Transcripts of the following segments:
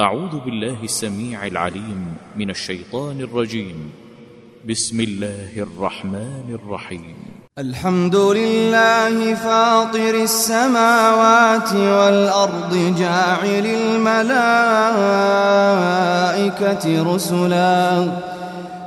أعوذ بالله السميع العليم من الشيطان الرجيم. بسم الله الرحمن الرحيم. الحمد لله فاطر السماوات والأرض جاعل الملائكة رسلا.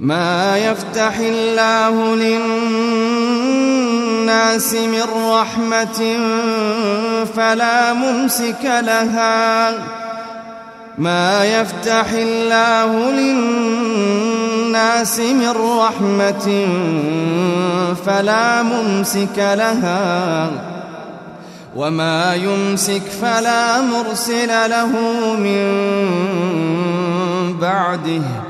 ما يفتح الله للناس من رحمة فلا ممسك لها. ما يفتح الله للناس من رحمة فلا ممسك لها. وما يمسك فلا مرسل له من بعده.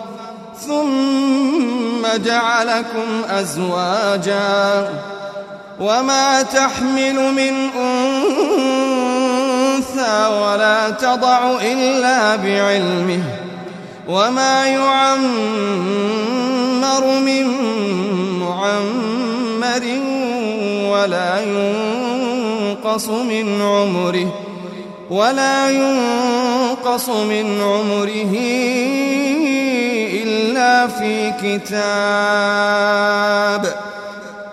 ثم جعلكم أزواجا وما تحمل من أنثى ولا تضع إلا بعلمه وما يعمر من معمر ولا ينقص من عمره ولا ينقص من عمره إلا في كتاب.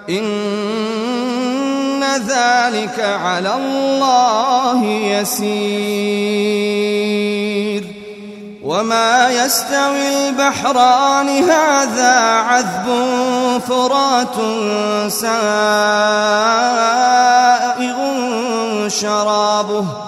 إن ذلك على الله يسير. وما يستوي البحران هذا عذب فرات سائغ شرابه.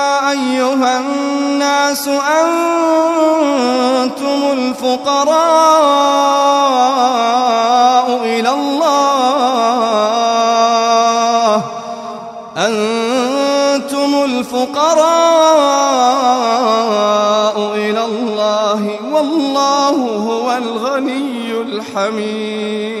أيها الناس أنتم الفقراء إلى الله. أنتم الفقراء إلى الله. والله هو الغني الحميد.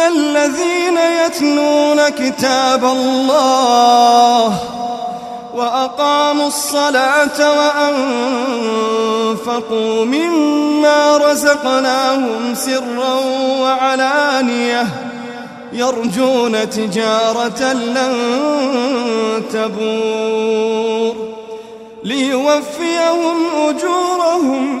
الذين يتلون كتاب الله وأقاموا الصلاة وأنفقوا مما رزقناهم سرا وعلانية يرجون تجارة لن تبور ليوفيهم أجورهم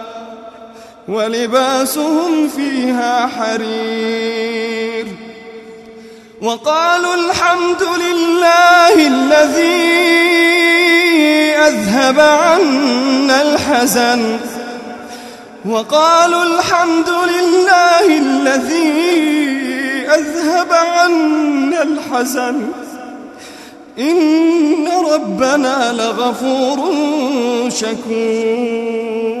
ولباسهم فيها حرير. وقالوا الحمد لله الذي أذهب عنا الحزن. وقالوا الحمد لله الذي أذهب عنا الحزن. إن ربنا لغفور شكور.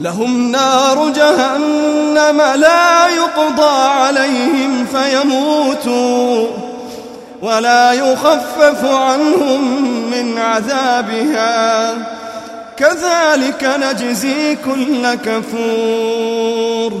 لهم نار جهنم لا يقضى عليهم فيموتوا ولا يخفف عنهم من عذابها. كذلك نجزي كل كفور.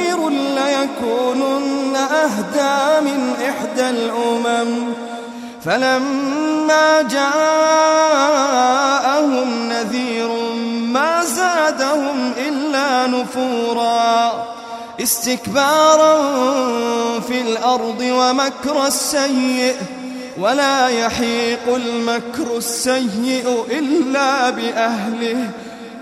ليكونن أهدى من إحدى الأمم. فلما جاءهم نذير ما زادهم إلا نفورا. استكبارا في الأرض ومكر السيئ ولا يحيق المكر السيئ إلا بأهله.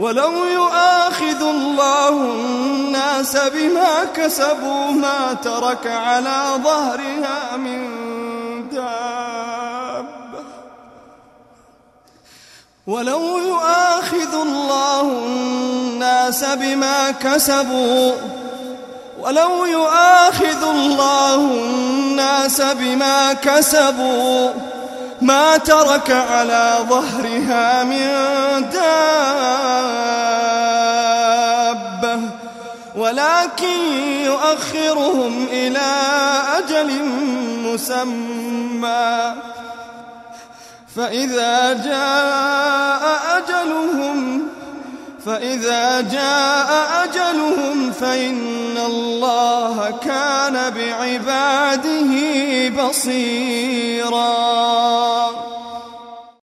ولو يؤاخذ الله الناس بما كسبوا ما ترك على ظهرها من دابة ولو يؤاخذ الله الناس بما كسبوا ولو يؤاخذ الله الناس بما كسبوا ما ترك على ظهرها من دابة ولكن يؤخرهم إلى أجل مسمى. فإذا جاء أجلهم فإذا جاء أجلهم فإن الله كان بعباده بصيراً.